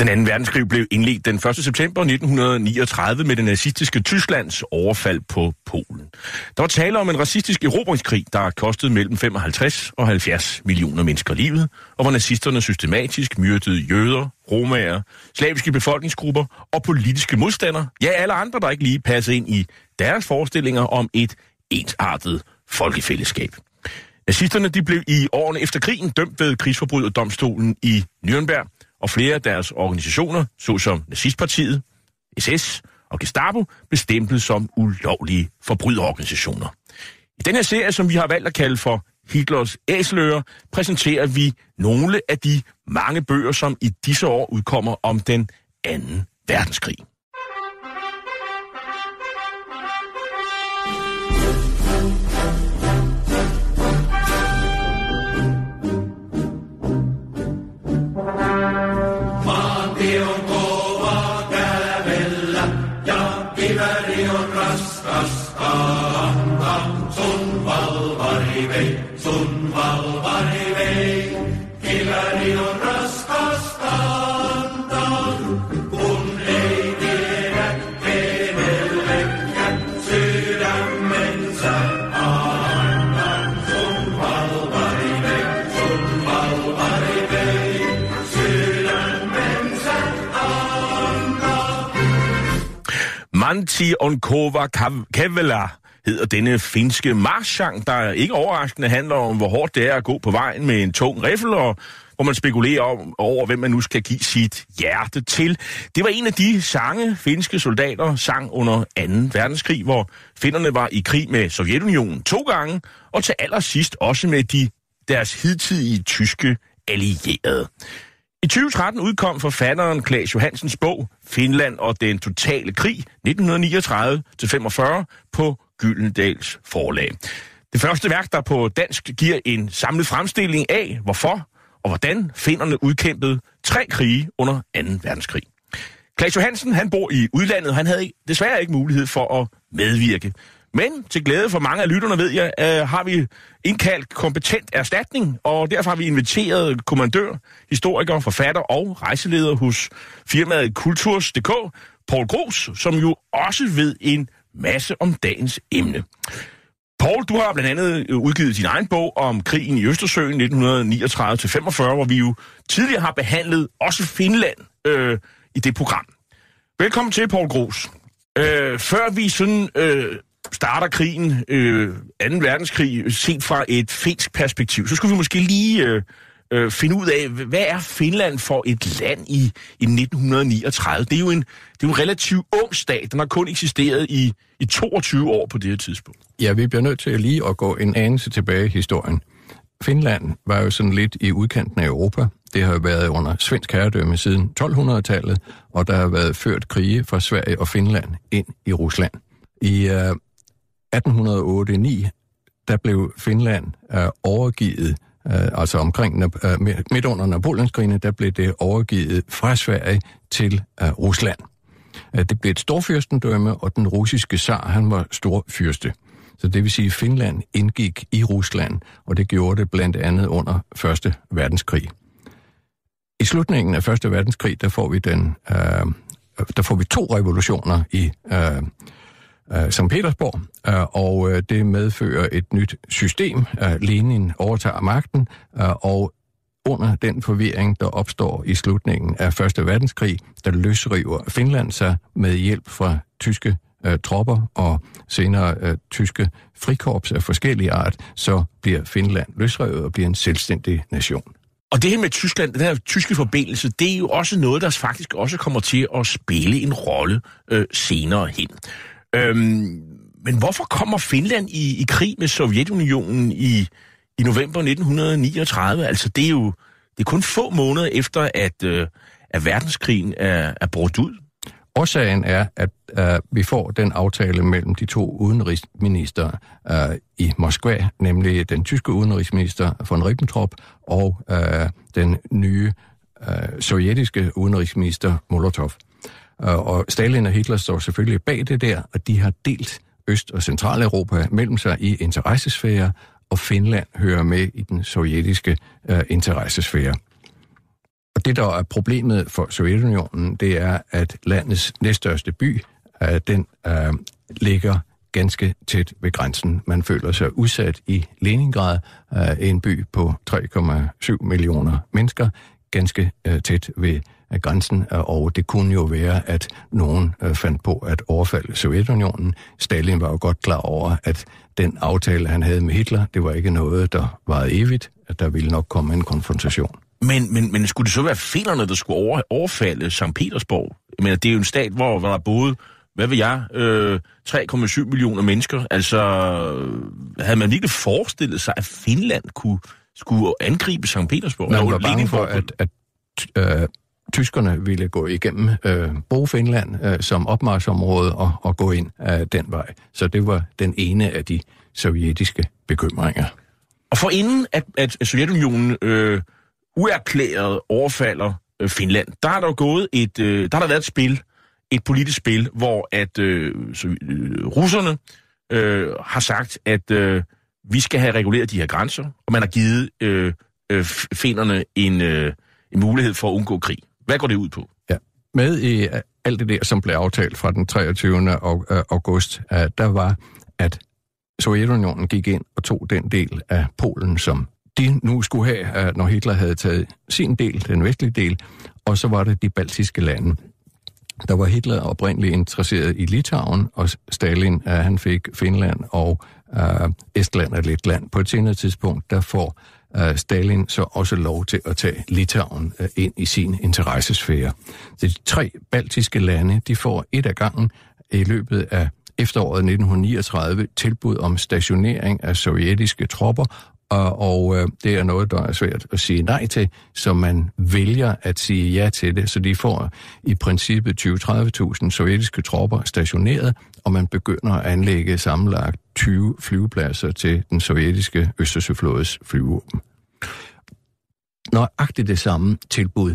Den anden verdenskrig blev indledt den 1. september 1939 med det nazistiske Tysklands overfald på Polen. Der var tale om en racistisk erobringskrig, der kostede mellem 55 og 70 millioner mennesker livet, og hvor nazisterne systematisk myrdede jøder, romager, slaviske befolkningsgrupper og politiske modstandere, ja alle andre, der ikke lige passede ind i deres forestillinger om et ensartet folkefællesskab. Nazisterne de blev i årene efter krigen dømt ved krigsforbryderdomstolen i Nürnberg, og flere af deres organisationer, såsom Nazistpartiet, SS og Gestapo, blev stemplet som ulovlige forbryderorganisationer. I den her serie, som vi har valgt at kalde for Hitlers æsler, præsenterer vi nogle af de mange bøger, som i disse år udkommer om den anden verdenskrig. Antti Onkova Kevela hedder denne finske marschang, der ikke overraskende handler om, hvor hårdt det er at gå på vejen med en tung riffel, og hvor man spekulerer om, over, hvem man nu skal give sit hjerte til. Det var en af de sange, finske soldater sang under 2. verdenskrig, hvor finderne var i krig med Sovjetunionen to gange, og til allersidst også med de deres hidtidige tyske allierede. I 2013 udkom forfatteren Claes Johansens bog Finland og den totale krig 1939-45 på Gyldendals forlag. Det første værk, der på dansk giver en samlet fremstilling af, hvorfor og hvordan finnerne udkæmpede tre krige under 2. verdenskrig. Claes Johansen han bor i udlandet, og han havde desværre ikke mulighed for at medvirke. Men til glæde for mange af lytterne, ved jeg, øh, har vi indkaldt kompetent erstatning, og derfor har vi inviteret kommandør, historiker, forfatter og rejseleder hos firmaet Kulturs.dk, Paul Gros, som jo også ved en masse om dagens emne. Paul, du har blandt andet øh, udgivet din egen bog om krigen i Østersøen 1939-45, hvor vi jo tidligere har behandlet også Finland øh, i det program. Velkommen til, Paul Gros. Øh, før vi sådan øh, starter krigen, øh, 2. verdenskrig, set fra et finsk perspektiv, så skulle vi måske lige øh, øh, finde ud af, hvad er Finland for et land i, i 1939? Det er, jo en, det er jo en relativt ung stat, den har kun eksisteret i, i 22 år på det her tidspunkt. Ja, vi bliver nødt til lige at gå en anelse tilbage i historien. Finland var jo sådan lidt i udkanten af Europa. Det har været under svensk herredømme siden 1200-tallet, og der har været ført krige fra Sverige og Finland ind i Rusland. I uh, 1808-9, der blev Finland øh, overgivet, øh, altså omkring øh, midt under Napoleonskrigene, der blev det overgivet fra Sverige til øh, Rusland. Øh, det blev et storfyrstendømme, og den russiske zar, han var storfyrste. Så det vil sige, at Finland indgik i Rusland, og det gjorde det blandt andet under Første Verdenskrig. I slutningen af Første Verdenskrig, der får vi den, øh, der får vi to revolutioner i øh, Øh, St. Petersborg, øh, og øh, det medfører et nyt system. Lenin overtager magten, og under den forvirring, der opstår i slutningen af Første Verdenskrig, der løsriver Finland sig med hjælp fra tyske tropper og senere tyske frikorps af forskellige art, så bliver Finland løsrevet og bliver en selvstændig nation. Og det her med Tyskland, den her tyske forbindelse, det er jo også noget, der faktisk også kommer til at spille en rolle øh, senere hen. Øhm, men hvorfor kommer Finland i, i krig med Sovjetunionen i, i november 1939? Altså, det er jo det er kun få måneder efter, at, øh, at verdenskrigen er, er brudt ud. Årsagen er, at øh, vi får den aftale mellem de to udenrigsminister øh, i Moskva, nemlig den tyske udenrigsminister von Ribbentrop og øh, den nye øh, sovjetiske udenrigsminister Molotov. Øh, og Stalin og Hitler står selvfølgelig bag det der, og de har delt Øst- og Centraleuropa mellem sig i interessesfære, og Finland hører med i den sovjetiske øh, interessesfære. Og det, der er problemet for Sovjetunionen, det er, at landets næststørste by, øh, den øh, ligger ganske tæt ved grænsen. Man føler sig udsat i Leningrad, øh, en by på 3,7 millioner mennesker, ganske øh, tæt ved af grænsen, og det kunne jo være, at nogen øh, fandt på at overfalde Sovjetunionen. Stalin var jo godt klar over, at den aftale, han havde med Hitler, det var ikke noget, der var evigt, at der ville nok komme en konfrontation. Men, men, men skulle det så være finnerne, der skulle over, overfalde St. Petersborg? Men det er jo en stat, hvor, hvor der boede, hvad ved jeg, øh, 3,7 millioner mennesker. Altså, havde man virkelig forestillet sig, at Finland kunne, skulle angribe St. Petersborg? Man var bange for, at, at øh, tyskerne ville gå igennem øh, bruge Finland øh, som opmarschområde og, og gå ind øh, den vej. Så det var den ene af de sovjetiske bekymringer. Og for inden at, at Sovjetunionen øh, uerklæret overfalder øh, Finland, der har der gået et, øh, der har der været et spil, et politisk spil, hvor at øh, så, øh, russerne øh, har sagt, at øh, vi skal have reguleret de her grænser, og man har givet øh, øh, finderne en, øh, en mulighed for at undgå krig. Hvad går det ud på? Ja. Med i øh, alt det der, som blev aftalt fra den 23. Øh, august, øh, der var, at Sovjetunionen gik ind og tog den del af Polen, som de nu skulle have, når Hitler havde taget sin del, den vestlige del, og så var det de baltiske lande. Der var Hitler oprindeligt interesseret i Litauen, og Stalin, han fik Finland og uh, Estland og Letland. På et senere tidspunkt, der får Øh, Stalin så også lov til at tage Litauen øh, ind i sin interessesfære. De tre baltiske lande, de får et af gangen i løbet af efteråret 1939 tilbud om stationering af sovjetiske tropper, og, og øh, det er noget, der er svært at sige nej til, så man vælger at sige ja til det. Så de får i princippet 20-30.000 sovjetiske tropper stationeret, og man begynder at anlægge sammenlagt 20 flyvepladser til den sovjetiske Østersøflådes flyvåben. Nøjagtigt det samme tilbud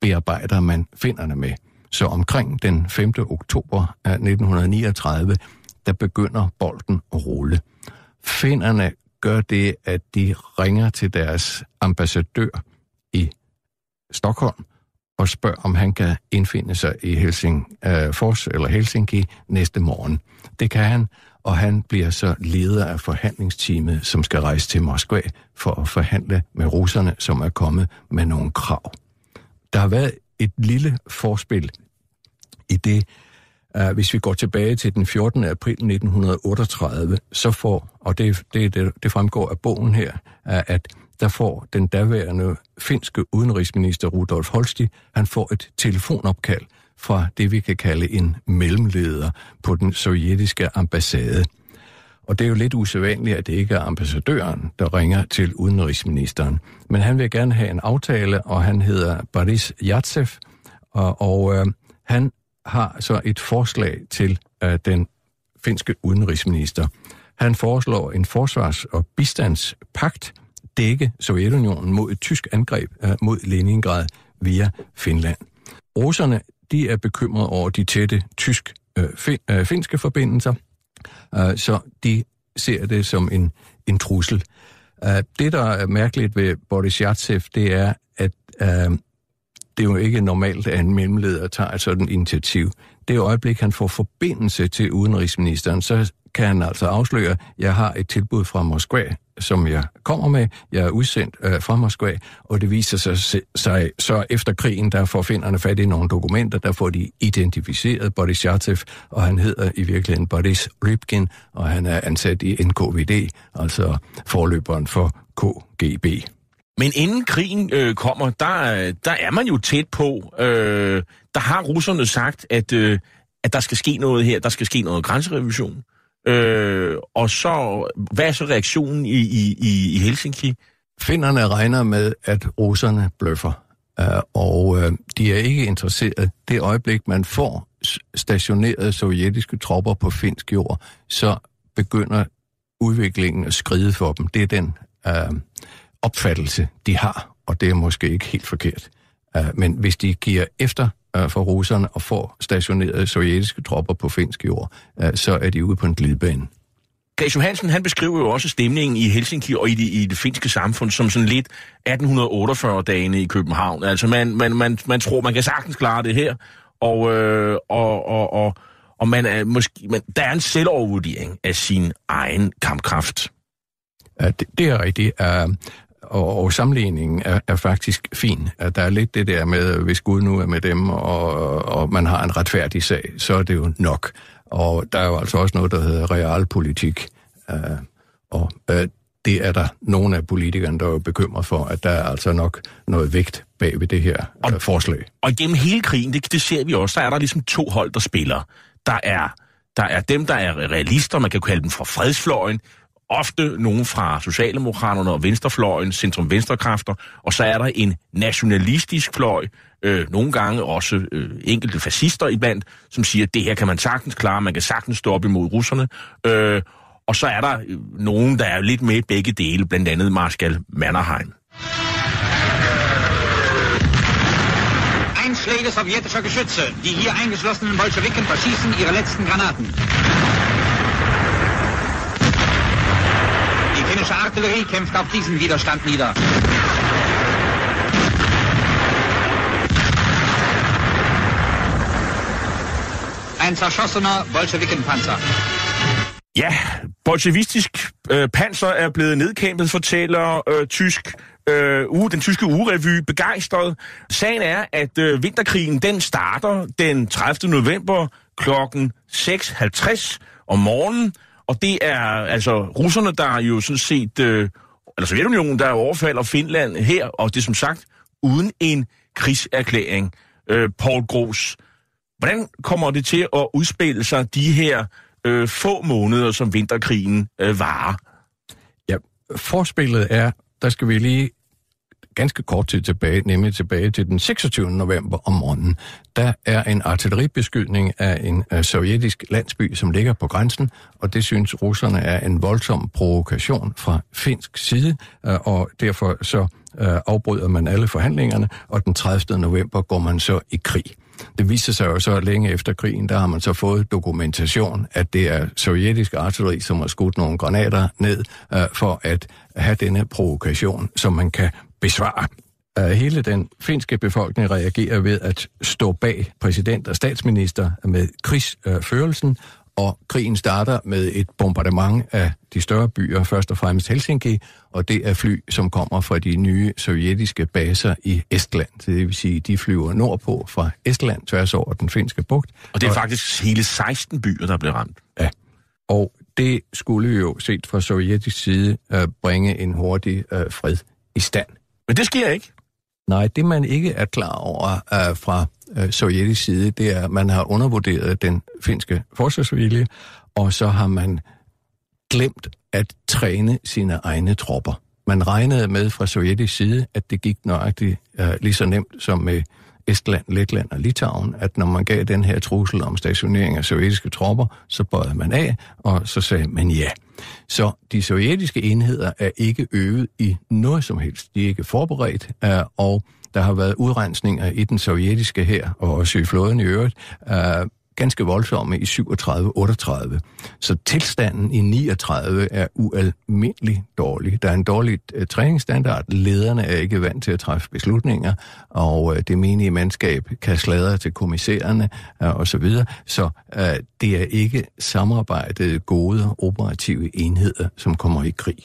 bearbejder man finderne med. Så omkring den 5. oktober af 1939, der begynder bolden at rulle. Finderne gør det, at de ringer til deres ambassadør i Stockholm og spørger, om han kan indfinde sig i Helsingfors øh, eller Helsinki næste morgen. Det kan han, og han bliver så leder af forhandlingsteamet, som skal rejse til Moskva for at forhandle med russerne, som er kommet med nogle krav. Der har været et lille forspil i det, Uh, hvis vi går tilbage til den 14. april 1938, så får, og det, det, det, fremgår af bogen her, uh, at der får den daværende finske udenrigsminister Rudolf Holsti, han får et telefonopkald fra det, vi kan kalde en mellemleder på den sovjetiske ambassade. Og det er jo lidt usædvanligt, at det ikke er ambassadøren, der ringer til udenrigsministeren. Men han vil gerne have en aftale, og han hedder Boris Yatsev, og, og øh, han har så et forslag til øh, den finske udenrigsminister. Han foreslår en forsvars- og bistandspagt dække Sovjetunionen mod et tysk angreb øh, mod Leningrad via Finland. Russerne de er bekymrede over de tætte tysk-finske øh, øh, forbindelser, øh, så de ser det som en, en trussel. Det, der er mærkeligt ved Boris Yatsev, det er, at det er jo ikke normalt, at en mellemleder tager et sådan initiativ. Det øjeblik, han får forbindelse til udenrigsministeren, så kan han altså afsløre, at jeg har et tilbud fra Moskva, som jeg kommer med. Jeg er udsendt øh, fra Moskva, og det viser sig, sig så efter krigen, der får finderne fat i nogle dokumenter, der får de identificeret Boris Yartsev, og han hedder i virkeligheden Boris Rybkin, og han er ansat i NKVD, altså forløberen for KGB. Men inden krigen øh, kommer, der, der er man jo tæt på. Øh, der har russerne sagt, at, øh, at der skal ske noget her, der skal ske noget grænserevision. Øh, og så, hvad er så reaktionen i, i, i Helsinki? Finderne regner med, at russerne bløffer. øh, og øh, de er ikke interesseret. Det øjeblik, man får stationerede sovjetiske tropper på finsk jord, så begynder udviklingen at skride for dem. Det er den øh, opfattelse, de har, og det er måske ikke helt forkert. Øh, men hvis de giver efter øh, for russerne og får stationerede sovjetiske tropper på finsk jord, øh, så er de ude på en glidebane. Græs Johansen, han beskriver jo også stemningen i Helsinki og i det, i det finske samfund som sådan lidt 1848-dagene i København. Altså man, man, man, man tror, man kan sagtens klare det her, og, øh, og, og, og, og man er måske, man, der er en selvovervurdering af sin egen kampkraft. Ja, det, det er rigtigt. Uh, og, og sammenligningen er, er faktisk fin. At der er lidt det der med, hvis Gud nu er med dem, og, og man har en retfærdig sag, så er det jo nok. Og der er jo altså også noget, der hedder realpolitik. Uh, og uh, det er der nogle af politikerne, der er bekymret for, at der er altså nok noget vægt bag ved det her og, uh, forslag. Og gennem hele krigen, det, det ser vi også, der er der ligesom to hold, der spiller. Der er, der er dem, der er realister, man kan kalde dem fra fredsfløjen, ofte nogen fra Socialdemokraterne og Venstrefløjen, centrum-venstrekræfter, og så er der en nationalistisk fløj, øh, nogle gange også øh, enkelte fascister iblandt, som siger, at det her kan man sagtens klare, man kan sagtens stå op imod russerne, øh, og så er der øh, nogen, der er lidt med begge dele, blandt andet Marskal Mannerheim. Einschläge sowjetischer Geschütze. Die hier eingeschlossenen Bolschewiken verschießen ihre letzten Granaten. Die Artillerie kämpft auf diesen Widerstand nieder. Ein zerschossener Bolschewikenpanzer. Ja, bolsjevistisk øh, panser er blevet nedkæmpet, fortæller øh, tysk øh, uge, den tyske ugerevy begejstret. Sagen er, at øh, vinterkrigen den starter den 30. november klokken 6.50 om morgenen, og det er altså russerne, der jo sådan set, øh, eller Sovjetunionen, der overfalder Finland her, og det er som sagt uden en krigserklæring. Øh, Paul Gros, hvordan kommer det til at udspille sig de her øh, få måneder, som vinterkrigen øh, varer? Ja, forspillet er, der skal vi lige ganske kort tid tilbage, nemlig tilbage til den 26. november om morgenen. Der er en artilleribeskydning af en uh, sovjetisk landsby, som ligger på grænsen, og det synes russerne er en voldsom provokation fra finsk side, uh, og derfor så uh, afbryder man alle forhandlingerne, og den 30. november går man så i krig. Det viser sig jo så længe efter krigen, der har man så fået dokumentation, at det er sovjetisk artilleri, som har skudt nogle granater ned øh, for at have denne provokation, som man kan besvare. Hele den finske befolkning reagerer ved at stå bag præsident og statsminister med krigsførelsen, og krigen starter med et bombardement af de større byer, først og fremmest Helsinki, og det er fly, som kommer fra de nye sovjetiske baser i Estland. Det vil sige, de flyver nordpå fra Estland tværs over den finske bugt. Og det er og, faktisk hele 16 byer, der bliver ramt. Ja, og det skulle jo set fra sovjetisk side uh, bringe en hurtig uh, fred i stand. Men det sker ikke. Nej, det man ikke er klar over uh, fra uh, sovjetisk side, det er, at man har undervurderet den finske forsvarsvilje, og så har man glemt at træne sine egne tropper. Man regnede med fra sovjetisk side, at det gik nøjagtigt uh, lige så nemt som med Estland, Letland og Litauen, at når man gav den her trussel om stationering af sovjetiske tropper, så bøjede man af, og så sagde man ja. Så de sovjetiske enheder er ikke øvet i noget som helst. De er ikke forberedt, øh, og der har været udrensninger i den sovjetiske her, og også i flåden i øvrigt, øh, ganske voldsomme i 37-38. Så tilstanden i 39 er ualmindelig dårlig. Der er en dårlig uh, træningsstandard. Lederne er ikke vant til at træffe beslutninger, og uh, det menige mandskab kan sladre til kommissærerne øh, uh, osv. Så, videre. så uh, det er ikke samarbejdet gode operative enheder, som kommer i krig.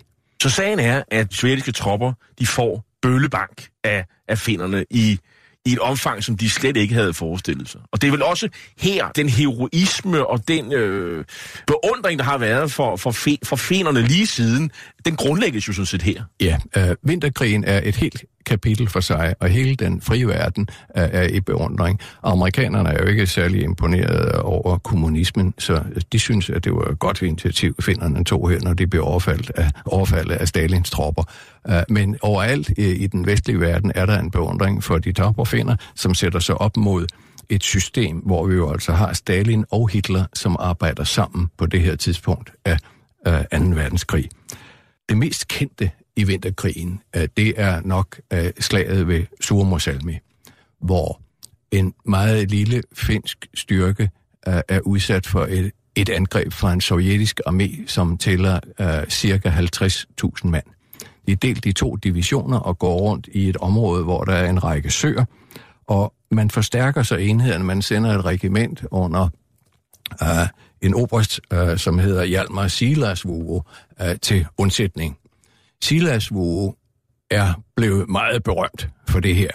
Så sagen er, at sovjetiske tropper de får bøllebank af, af finderne i i et omfang, som de slet ikke havde forestillet sig. Og det er vel også her, den heroisme og den øh, beundring, der har været for, for, fe, for fenerne lige siden, den grundlægges jo sådan set her. Ja, øh, vinterkrigen er et helt kapitel for sig, og hele den frie verden er, er i beundring. Amerikanerne er jo ikke særlig imponeret over kommunismen, så de synes, at det var et godt initiativ, finderne tog her, når de blev overfaldet af, overfaldet af Stalins tropper. Uh, men overalt i, i den vestlige verden er der en beundring for de tropper finder, som sætter sig op mod et system, hvor vi jo altså har Stalin og Hitler, som arbejder sammen på det her tidspunkt af øh, uh, 2. verdenskrig. Det mest kendte i vinterkrigen, øh, det er nok øh, slaget ved Suomussalmi, hvor en meget lille finsk styrke øh, er udsat for et, et angreb fra en sovjetisk armé, som tæller uh, cirka 50.000 mand. De er delt i to divisioner og går rundt i et område, hvor der er en række søer, og man forstærker så enheden, man sender et regiment under uh, en oberst, øh, som hedder Hjalmar Silasvuo, øh, til undsætning. Silasvuo er blevet meget berømt for det her.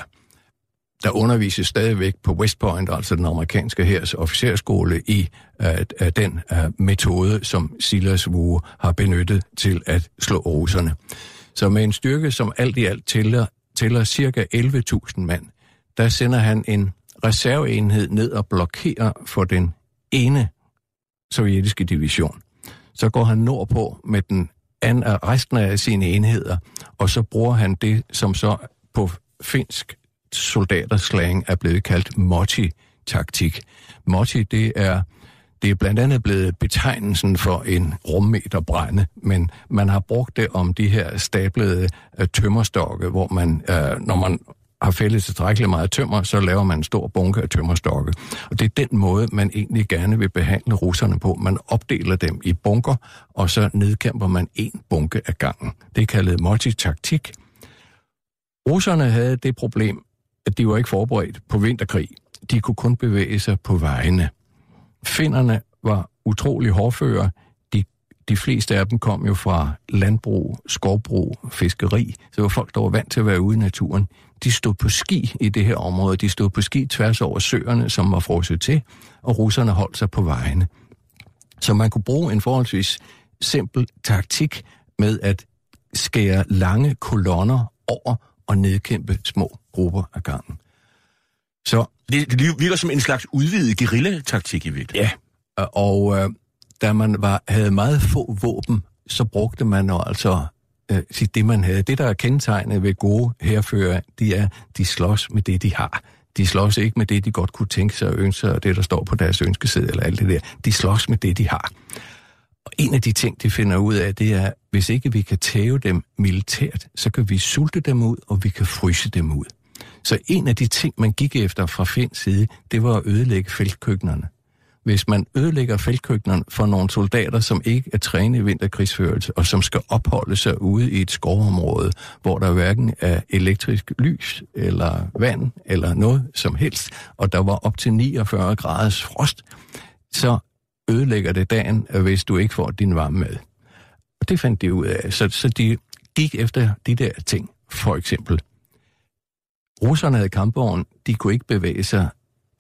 Der undervises stadigvæk på West Point, altså den amerikanske hærs officerskole, i uh, den uh, metode, som Silasvuo har benyttet til at slå russerne. Så med en styrke, som alt i alt tæller, tæller cirka 11.000 mand, der sender han en reserveenhed ned og blokerer for den ene sovjetiske division. Så går han nordpå med den anden, resten af sine enheder, og så bruger han det, som så på finsk soldaterslang er blevet kaldt mochi-taktik. Mochi, det er, det er blandt andet blevet betegnelsen for en rummeterbrænde, men man har brugt det om de her stablede øh, tømmerstokke, hvor man, øh, når man har fældet tilstrækkeligt meget tømmer, så laver man en stor bunke af tømmerstokke. Og det er den måde, man egentlig gerne vil behandle russerne på. Man opdeler dem i bunker, og så nedkæmper man en bunke af gangen. Det er kaldet multitaktik. Russerne havde det problem, at de var ikke forberedt på vinterkrig. De kunne kun bevæge sig på vejene. Finderne var utrolig hårdfører. De, de fleste af dem kom jo fra landbrug, skovbrug, fiskeri. Så det var folk, der var vant til at være ude i naturen. De stod på ski i det her område. De stod på ski tværs over søerne, som var frosset til, og russerne holdt sig på vejene. Så man kunne bruge en forholdsvis simpel taktik med at skære lange kolonner over og nedkæmpe små grupper af gangen. Så det, det virker som en slags udvidet guerillataktik i virkeligheden. Ja, og øh, da man var, havde meget få våben, så brugte man altså øh, det, man havde. Det, der er kendetegnet ved gode herfører, det er, de slås med det, de har. De slås ikke med det, de godt kunne tænke sig og ønske sig, og det, der står på deres ønskeseddel eller alt det der. De slås med det, de har. Og en af de ting, de finder ud af, det er, hvis ikke vi kan tæve dem militært, så kan vi sulte dem ud, og vi kan fryse dem ud. Så en af de ting, man gik efter fra Finns side, det var at ødelægge feltkøkkenerne. Hvis man ødelægger feltkøkkenerne for nogle soldater, som ikke er trænet i vinterkrigsførelse, og som skal opholde sig ude i et skovområde, hvor der hverken er elektrisk lys, eller vand, eller noget som helst, og der var op til 49 graders frost, så ødelægger det dagen, hvis du ikke får din varme med. Og det fandt de ud af. Så, så de gik efter de der ting. For eksempel, russerne havde kampvogn, de kunne ikke bevæge sig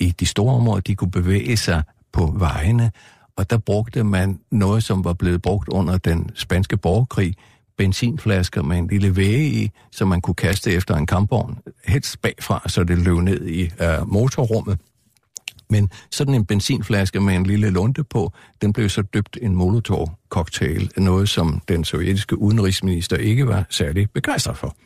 i de store områder, de kunne bevæge sig på vejene, og der brugte man noget, som var blevet brugt under den spanske borgerkrig, benzinflasker med en lille væge i, som man kunne kaste efter en kampvogn, helst bagfra, så det løb ned i uh, motorrummet. Men sådan en benzinflaske med en lille lunte på, den blev så døbt en molotov-cocktail, noget som den sovjetiske udenrigsminister ikke var særlig begejstret for.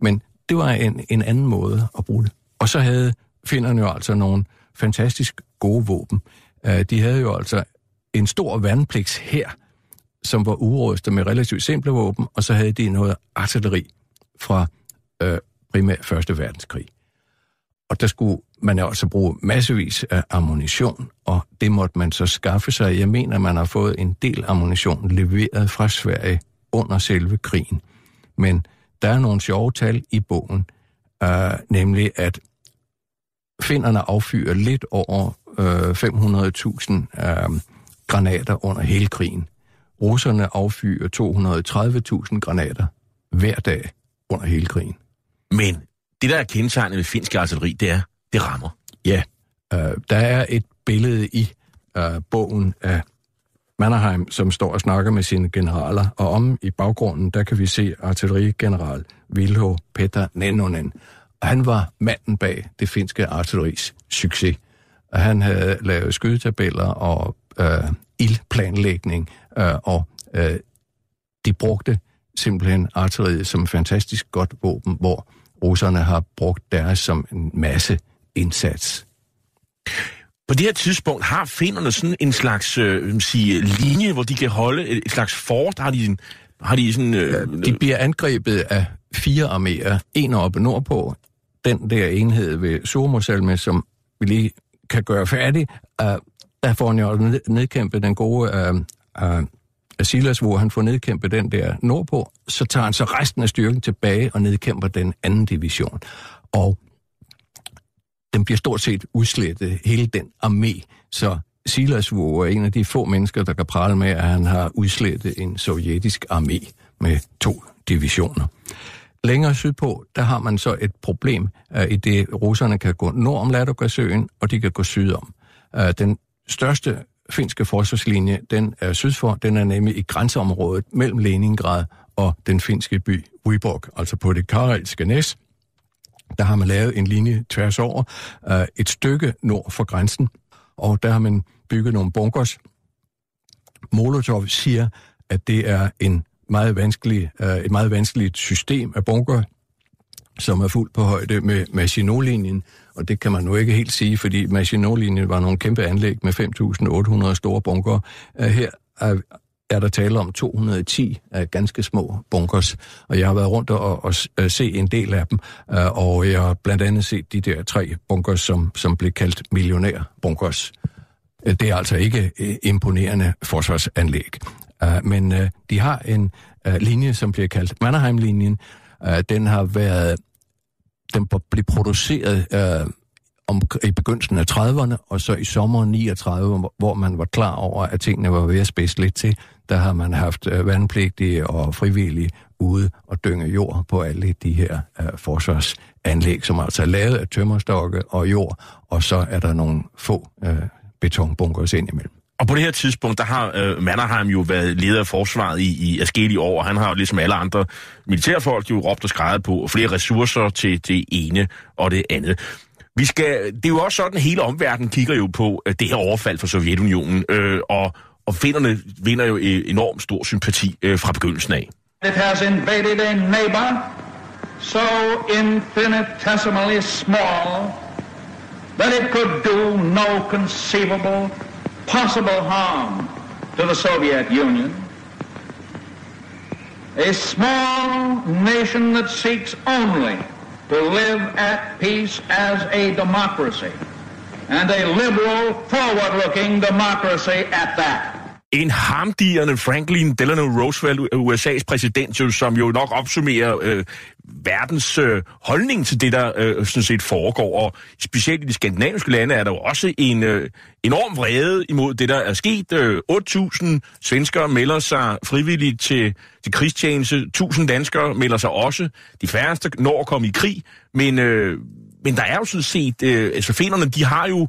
Men det var en, en anden måde at bruge det. Og så havde finderne jo altså nogle fantastisk gode våben. Øh, de havde jo altså en stor vandpligts her, som var urustet med relativt simple våben, og så havde de noget artilleri fra øh, primært Første Verdenskrig. Og der skulle man også bruge massevis af ammunition, og det måtte man så skaffe sig. Jeg mener, man har fået en del ammunition leveret fra Sverige under selve krigen. Men der er nogle sjove tal i bogen, øh, nemlig at finderne affyrer lidt over uh, 500.000 uh, granater under hele krigen. Russerne affyrer 230.000 granater hver dag under hele krigen. Men det, der er kendetegnet ved finsk artilleri, det er, det rammer. Ja, øh, der er et billede i øh, bogen af Mannerheim, som står og snakker med sine generaler, og om i baggrunden, der kan vi se artillerigeneral Vilho Peter Nennonen. Og han var manden bag det finske artilleris succes. Og han havde lavet skydetabeller og øh, ildplanlægning, øh, og øh, de brugte simpelthen artilleriet som et fantastisk godt våben, hvor russerne har brugt deres som en masse indsats. På det her tidspunkt har finnerne sådan en slags øh, sige, linje, hvor de kan holde et, et slags fort. Har de, en, har de sådan... Øh, de bliver angrebet af fire arméer. En oppe nordpå, den der enhed ved Surmosalme, som vi lige kan gøre færdig. Uh, der får han jo nedkæmpet den gode uh, uh, Silas, hvor han får nedkæmpet den der nordpå. Så tager han så resten af styrken tilbage og nedkæmper den anden division. Og den bliver stort set udslettet, hele den armé. Så Silas er en af de få mennesker, der kan prale med, at han har udslettet en sovjetisk armé med to divisioner. Længere sydpå, der har man så et problem, uh, i det russerne kan gå nord om Ladogasøen, og de kan gå syd om. Uh, øh, den største finske forsvarslinje, den er syd for, den er nemlig i grænseområdet mellem Leningrad og den finske by Vyborg, altså på det karelske næs der har man lavet en linje tværs over uh, et stykke nord for grænsen, og der har man bygget nogle bunkers. Molotov siger, at det er en meget vanskelig, øh, et meget vanskeligt system af bunker, som er fuldt på højde med Maginot-linjen, og det kan man nu ikke helt sige, fordi Maginot-linjen var nogle kæmpe anlæg med 5.800 store bunker. Øh, her er er der tale om 210 uh, ganske små bunkers, og jeg har været rundt og, og, og se en del af dem, øh, og jeg har blandt andet set de der tre bunkers, som, som blev kaldt millionærbunkers. Uh, det er altså ikke imponerende forsvarsanlæg, uh, men uh, de har en uh, linje, som bliver kaldt Mannerheim-linjen. Uh, den har været den blev produceret uh, om, i begyndelsen af 30'erne, og så i sommeren 39, hvor man var klar over, at tingene var ved at spidse lidt til, der har man haft øh, vandpligtige og frivillige ude og dynge jord på alle de her uh, forsvarsanlæg, som altså er lavet af tømmerstokke og jord, og så er der nogle få uh, betonbunkers ind imellem. Og på det her tidspunkt, der har øh, Mannerheim jo været leder af forsvaret i, i adskillige år, og han har jo ligesom alle andre militærfolk jo råbt og skrevet på flere ressourcer til det ene og det andet. Vi skal, det er jo også sådan, at hele omverdenen kigger jo på øh, det her overfald fra Sovjetunionen, øh, og, og finderne vinder jo øh, enormt stor sympati øh, fra begyndelsen af. It has invaded a neighbor so infinitesimally small that it could do no conceivable possible harm to the Soviet Union. A small nation that seeks only to live at peace as a democracy, and a liberal, forward-looking democracy at that. En hamdierende Franklin Delano Roosevelt, USA's præsident, som jo nok opsummerer øh, verdens øh, holdning til det, der øh, sådan set foregår. Og specielt i de skandinaviske lande er der jo også en øh, enorm vrede imod det, der er sket. Øh, 8.000 svenskere melder sig frivilligt til, til krigstjeneste. 1.000 danskere melder sig også. De færreste når at komme i krig. Men, øh, men der er jo sådan set... Øh, altså, finerne, de har jo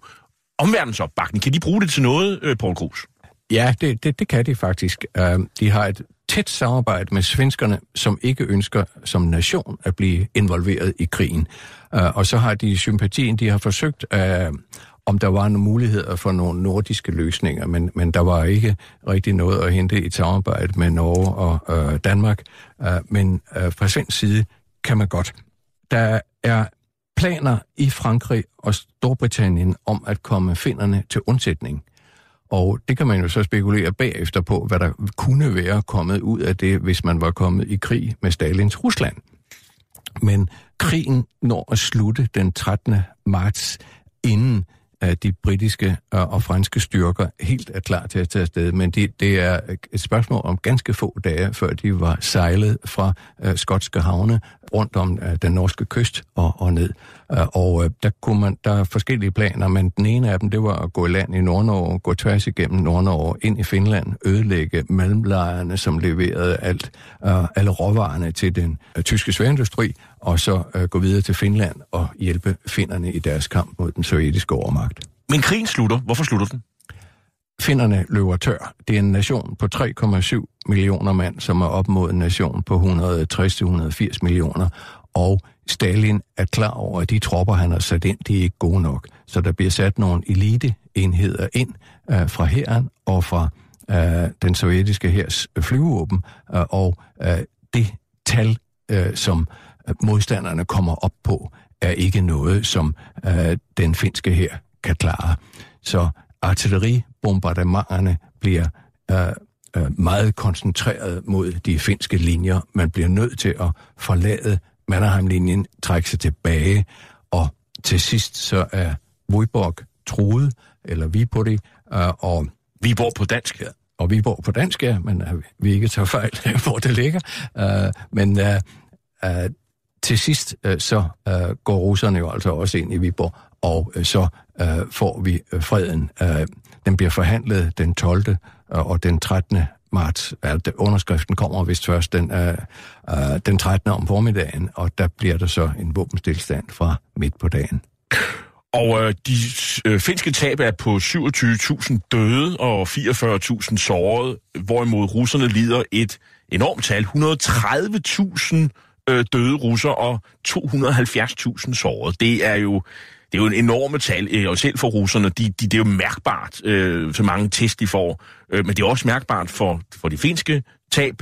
omverdensopbakning. Kan de bruge det til noget, øh, Paul Kruse? Ja, det, det, det kan de faktisk. Uh, de har et tæt samarbejde med svenskerne, som ikke ønsker som nation at blive involveret i krigen. Uh, og så har de sympatien, de har forsøgt, uh, om der var nogle muligheder for nogle nordiske løsninger, men, men der var ikke rigtig noget at hente i et samarbejde med Norge og uh, Danmark. Uh, men uh, fra svensk side kan man godt. Der er planer i Frankrig og Storbritannien om at komme finderne til undsætning. Og det kan man jo så spekulere bagefter på, hvad der kunne være kommet ud af det, hvis man var kommet i krig med Stalins Rusland. Men krigen når at slutte den 13. marts, inden at de britiske øh, og franske styrker helt er klar til at tage afsted, men det, det er et spørgsmål om ganske få dage, før de var sejlet fra uh, skotske havne rundt om uh, den norske kyst og, og ned. Uh, og uh, der, kunne man, der er forskellige planer, men den ene af dem, det var at gå i land i Nordnorge, gå tværs igennem Nordnorge, ind i Finland, ødelægge mellemlejrene, som leverede alt, uh, alle råvarerne til den tyske sværindustri, og så gå videre til Finland og hjælpe finnerne i deres kamp mod den sovjetiske overmagt. Men krigen slutter. Hvorfor slutter den? finderne løber tør. Det er en nation på 3,7 millioner mand, som er op mod en nation på 160-180 millioner. Og Stalin er klar over, at de tropper, han har sat ind, de er ikke gode nok. Så der bliver sat nogle eliteenheder ind øh, fra hæren og fra øh, den sovjetiske hærs flyvåben, øh, og øh, det tal, øh, som øh, modstanderne kommer op på, er ikke noget, som øh, den finske her kan klare. Så artilleribombardementerne bliver øh, øh, meget koncentreret mod de finske linjer. Man bliver nødt til at forlade Mannerheim-linjen, trække sig tilbage, og til sidst så er Viborg truet, eller Vipori, øh, og Viborg på dansk. Ja, og Viborg på dansk, ja, men øh, vi ikke tager fejl, hvor det ligger. Øh, men øh, øh, til sidst øh, så øh, går russerne jo altså også ind i Viborg, og øh, så øh, får vi freden. Øh, den bliver forhandlet den 12. Øh, og den 13 marts. Altså, underskriften kommer vist først den, øh, øh, den 13. om formiddagen, og der bliver der så en våbenstilstand fra midt på dagen. Og øh, de øh, finske tab er på 27.000 døde og 44.000 sårede, hvorimod russerne lider et enormt tal, 130.000 øh, døde russer og 270.000 sårede. Det er jo det er jo en enorme tal, øh, og selv for russerne, de, de, det er jo mærkbart, øh, så mange test de får, øh, men det er også mærkbart for, for de finske tab.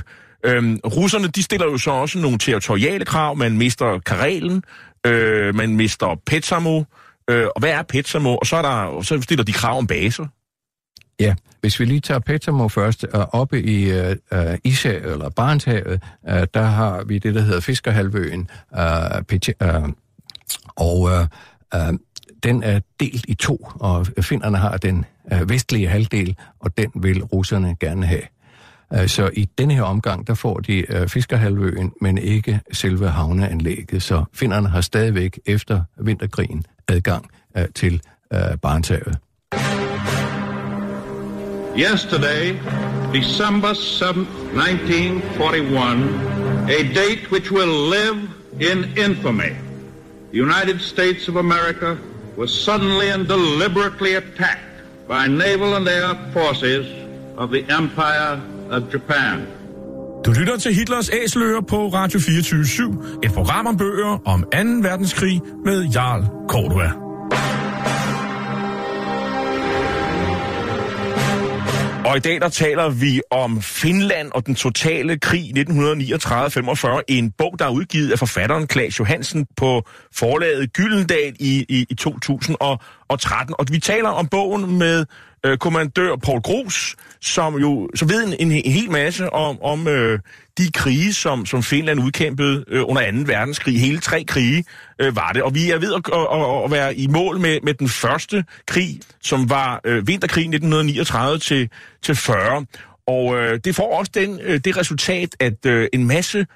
Øh, russerne, de stiller jo så også nogle territoriale krav, man mister Karelen, øh, man mister Petsamo, øh, og hvad er Petsamo? Og så, er der, så stiller de krav om baser. Ja, hvis vi lige tager Petsamo først, og oppe i øh, uh, Ishavet, eller Barentshavet, uh, der har vi det, der hedder Fiskerhalvøen, uh, Pet- uh, og uh, Øh, den er delt i to, og finnerne har den øh, vestlige halvdel, og den vil russerne gerne have. Øh, så i denne her omgang, der får de Fiskerhalvøen, men ikke selve havneanlægget, så finnerne har stadigvæk efter vinterkrigen adgang til uh, Barentshavet. Yesterday, December 7th, 1941, a date which will live in infamy, the United States of America was suddenly and deliberately attacked by naval and air forces of the Empire of Japan. Du lytter til Hitlers Æseløer på Radio 24 et program om bøger om 2. verdenskrig med Jarl Cordua. Og i dag der taler vi om Finland og den totale krig 1939-45. En bog, der er udgivet af forfatteren Klaas Johansen på forlaget Gyldendal i, i, i 2013. Og vi taler om bogen med øh, kommandør Paul Gros, som jo så ved en, en, en hel masse om, om øh, de krige, som, som Finland udkæmpede øh, under 2. verdenskrig. Hele tre krige øh, var det. Og vi er ved at, at, at være i mål med, med den første krig, som var øh, vinterkrigen 1939 til, til 40. Og øh, det får også den, øh, det resultat, at øh, en masse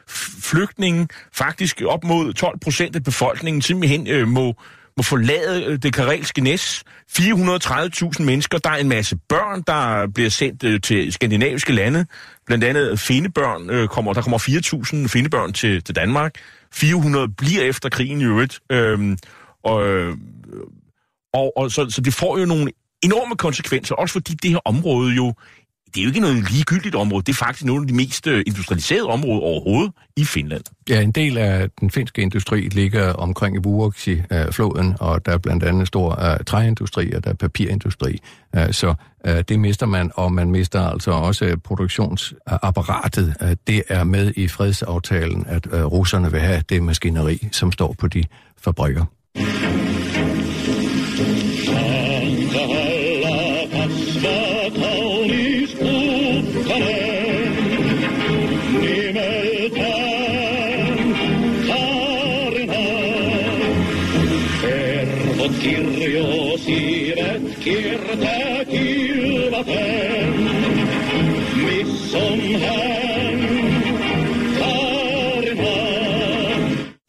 flygtninge, faktisk op mod 12 procent af befolkningen, simpelthen øh, må, må forlade øh, det karelske næs. 430.000 mennesker. Der er en masse børn, der bliver sendt øh, til skandinaviske lande. Blandt andet finebørn øh, kommer. Der kommer 4.000 finebørn til, til Danmark. 400 bliver efter krigen i øvrigt. Øhm, og, øh, og, og så, så det får jo nogle enorme konsekvenser, også fordi det her område jo det er jo ikke noget ligegyldigt område. Det er faktisk nogle af de mest øh, industrialiserede områder overhovedet i Finland. Ja, en del af den finske industri ligger omkring i Vuoksi-floden, øh, og der er blandt andet stor uh, træindustri, og der er papirindustri. Uh, så uh, det mister man, og man mister altså også produktionsapparatet. Uh, det er med i fredsaftalen, at uh, russerne vil have det maskineri, som står på de fabrikker.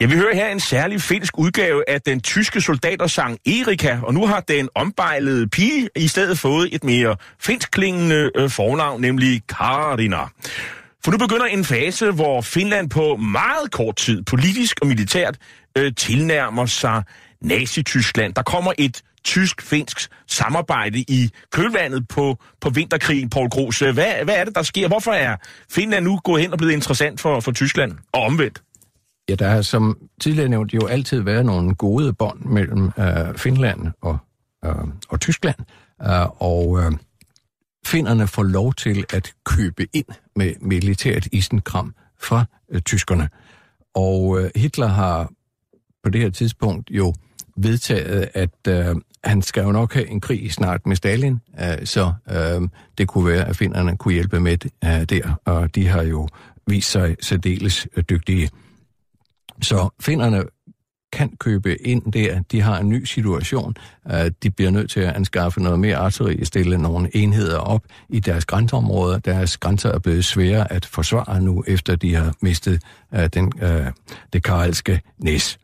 Ja, vi hører her en særlig finsk udgave af den tyske soldatersang Erika, og nu har den ombejlede pige i stedet fået et mere finskklingende øh, fornavn, nemlig Karina. For nu begynder en fase, hvor Finland på meget kort tid, politisk og militært, øh, tilnærmer sig Nazi-Tyskland. Der kommer et tysk-finsk samarbejde i kølvandet på, på vinterkrigen, Paul Gros. Hvad, hvad er det, der sker? Hvorfor er Finland nu gået hen og blevet interessant for, for Tyskland og omvendt? Ja, der har som tidligere nævnt jo altid været nogle gode bånd mellem øh, Finland og, øh, og Tyskland, øh, og øh, finnerne får lov til at købe ind med militært isenkram fra øh, tyskerne. Og øh, Hitler har på det her tidspunkt jo vedtaget, at øh, han skal jo nok have en krig snart med Stalin, øh, så øh, det kunne være, at finnerne kunne hjælpe med øh, der, og de har jo vist sig særdeles øh, dygtige. Så finderne kan købe ind der. De har en ny situation. Øh, de bliver nødt til at anskaffe noget mere artilleri, stille nogle enheder op i deres grænseområder. Deres grænser er blevet svære at forsvare nu, efter de har mistet øh, den, øh, det karelske næs.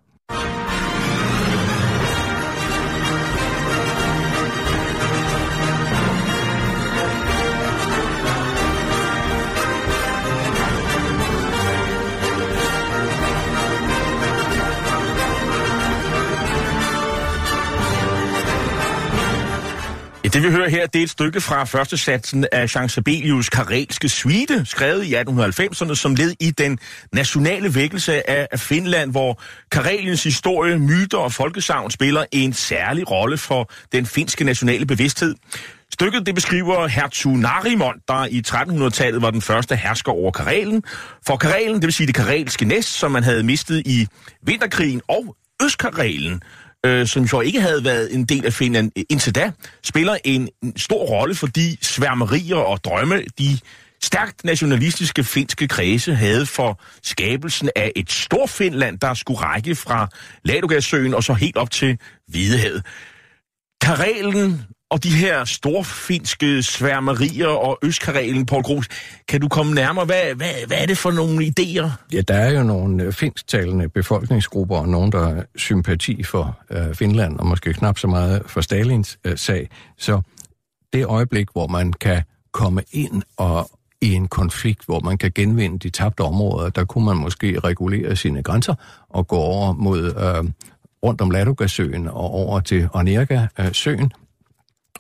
Det vi hører her, det er et stykke fra første satsen af Jean Sabelius karelske suite, skrevet i 1890'erne som led i den nationale vækkelse af Finland, hvor Kareliens historie, myter og folkesavn spiller en særlig rolle for den finske nationale bevidsthed. Stykket det beskriver hertug Narimond, der i 1300-tallet var den første hersker over Karelen. For Karelen, det vil sige det karelske næst, som man havde mistet i vinterkrigen, og Østkarelen, øh, som jo ikke havde været en del af Finland øh, indtil da, spiller en stor rolle, fordi sværmerier og drømme, de stærkt nationalistiske finske kredse havde for skabelsen af et stort Finland, der skulle række fra Ladogasøen og så helt op til Hvidehavet. Karelen og de her storfinske sværmerier og Østkarelen, Paul Gros, kan du komme nærmere? Hvad, hvad, hvad er det for nogle idéer? Ja, der er jo nogle øh, finsktalende befolkningsgrupper, og nogen, der har sympati for øh, Finland, og måske knap så meget for Stalins øh, sag. Så det øjeblik, hvor man kan komme ind og i en konflikt, hvor man kan genvinde de tabte områder, der kunne man måske regulere sine grænser og gå over mod øh, rundt om Ladogasøen og over til Onega-søen,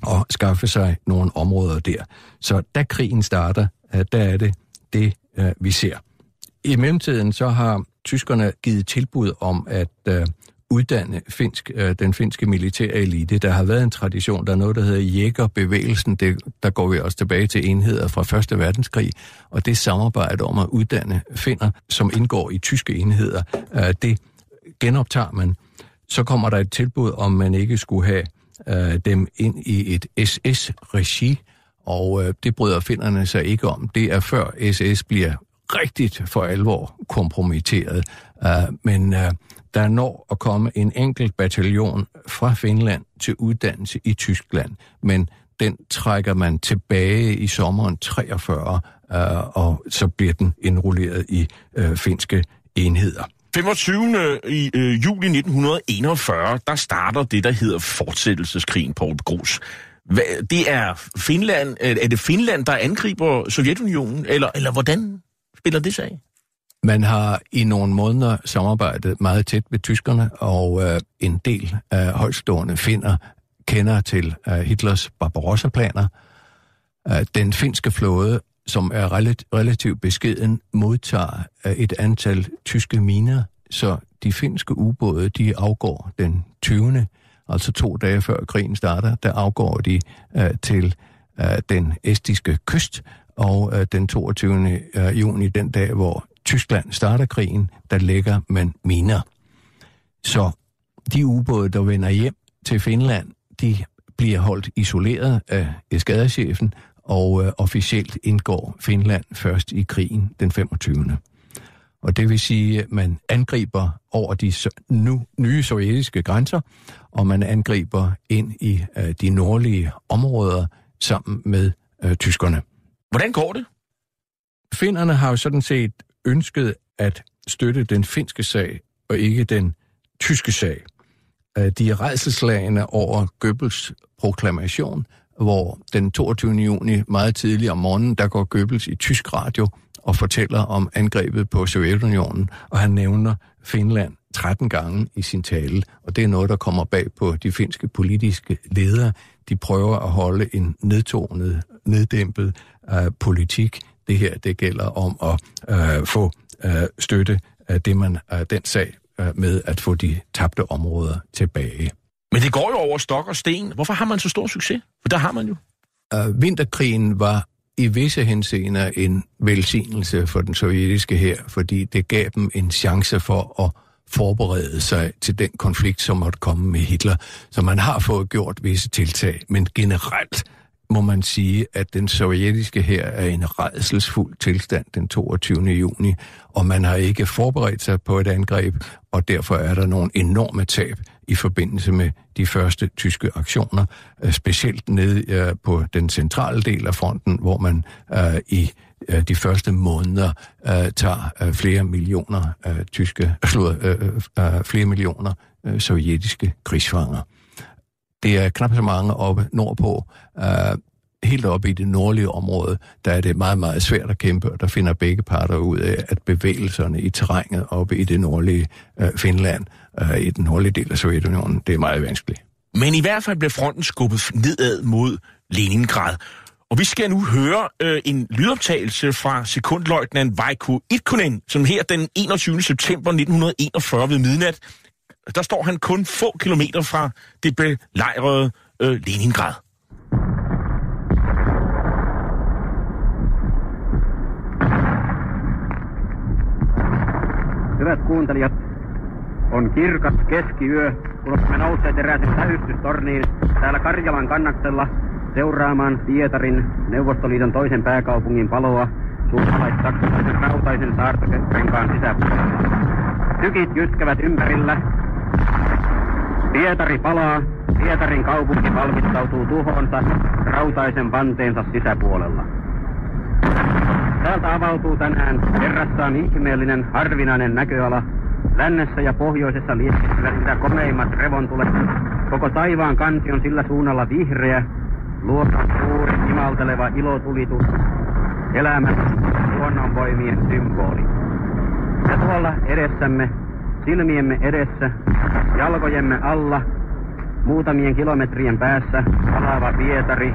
og skaffe sig nogle områder der. Så da krigen starter, øh, der er det det, øh, vi ser. I mellemtiden så har tyskerne givet tilbud om at øh, uddanne finsk, den finske militære elite. Der har været en tradition, der er noget, der hedder jægerbevægelsen. Det, der går vi også tilbage til enheder fra Første Verdenskrig, og det samarbejde om at uddanne finder, som indgår i tyske enheder, det genoptager man. Så kommer der et tilbud, om man ikke skulle have øh, dem ind i et SS-regi, og øh, det bryder finderne sig ikke om. Det er før SS bliver rigtigt for alvor kompromitteret. Uh, men uh, der når at komme en enkelt bataljon fra Finland til uddannelse i Tyskland, men den trækker man tilbage i sommeren 43, uh, øh, og så bliver den indrulleret i uh, finske enheder. 25. Øh, I, øh, juli 1941, der starter det, der hedder fortsættelseskrigen, på Grus. Det er Finland, er det Finland, der angriber Sovjetunionen, eller, eller hvordan spiller det sig Man har i nogle måneder samarbejdet meget tæt med tyskerne, og øh, en del af højstående finder kender til øh, Hitlers Barbarossa-planer. Øh, den finske flåde som er relativt beskeden, modtager øh, et antal tyske miner, så de finske ubåde, de afgår den 20. Altså to dage før krigen starter, der afgår de uh, til uh, den estiske kyst, og uh, den 22. Juni, den dag, hvor Tyskland starter krigen, der lægger man miner. Så de ubåde, der vender hjem til Finland, de bliver holdt isoleret af eskaderchefen, og øh, officielt indgår Finland først i krigen den 25. Og det vil sige, at man angriber over de nu nye sovjetiske grænser, og man angriber ind i øh, de nordlige områder sammen med øh, tyskerne. Hvordan går det? Finnerne har jo sådan set ønsket at støtte den finske sag, og ikke den tyske sag. Øh, de er redselslagene over Goebbels proklamation, hvor den 22. juni meget tidligt om morgenen, der går Goebbels i tysk radio og fortæller om angrebet på Sovjetunionen, og han nævner Finland 13 gange i sin tale, og det er noget, der kommer bag på de finske politiske ledere. De prøver at holde en nedtonet, neddæmpet uh, politik. Det her, det gælder om at uh, få uh, støtte af det man, uh, den sag uh, med at få de tabte områder tilbage. Men det går jo over stok og sten. Hvorfor har man så stor succes? For der har man jo. Uh, vinterkrigen var i visse henseender en velsignelse for den sovjetiske her, fordi det gav dem en chance for at forberede sig til den konflikt, som måtte komme med Hitler. Så man har fået gjort visse tiltag, men generelt må man sige, at den sovjetiske her er i en redselsfuld tilstand den 22. juni, og man har ikke forberedt sig på et angreb, og derfor er der nogle enorme tab i forbindelse med de første tyske aktioner, øh, specielt nede øh, på den centrale del af fronten, hvor man øh, i øh, de første måneder øh, tager øh, flere millioner tyske, slår, flere millioner sovjetiske krigsfanger. Det er knap så mange oppe nordpå. Helt oppe i det nordlige område, der er det meget, meget svært at kæmpe, og der finder begge parter ud af, at bevægelserne i terrænet oppe i det nordlige øh, Finland, øh, i den nordlige del af Sovjetunionen, det er meget vanskeligt. Men i hvert fald blev fronten skubbet nedad mod Leningrad. Og vi skal nu høre øh, en lydoptagelse fra sekundløjtnant Vajko Itkunen, som her den 21. september 1941 ved midnat der står han kun få kilometer fra det belejrede øh, Leningrad. Hyvät kuuntelijat, on kirkas keskiyö, kun olemme nousseet erääseen tähystystorniin täällä Karjalan kannaksella seuraamaan Pietarin Neuvostoliiton toisen pääkaupungin paloa suomalais-saksalaisen rautaisen saartokenkaan sisäpuolella. Tykit jyskävät ympärillä Pietari palaa, Pietarin kaupunki valmistautuu tuhoonsa rautaisen vanteensa sisäpuolella. Täältä avautuu tänään herrassaan ihmeellinen harvinainen näköala. Lännessä ja pohjoisessa liekkistyvät mitä komeimmat revontulet. Koko taivaan kansi on sillä suunnalla vihreä, luonnon suuri imalteleva ilotulitus, elämän luonnonvoimien symboli. Ja tuolla edessämme silmiemme edessä, jalkojemme alla, muutamien kilometrien päässä, palava Pietari,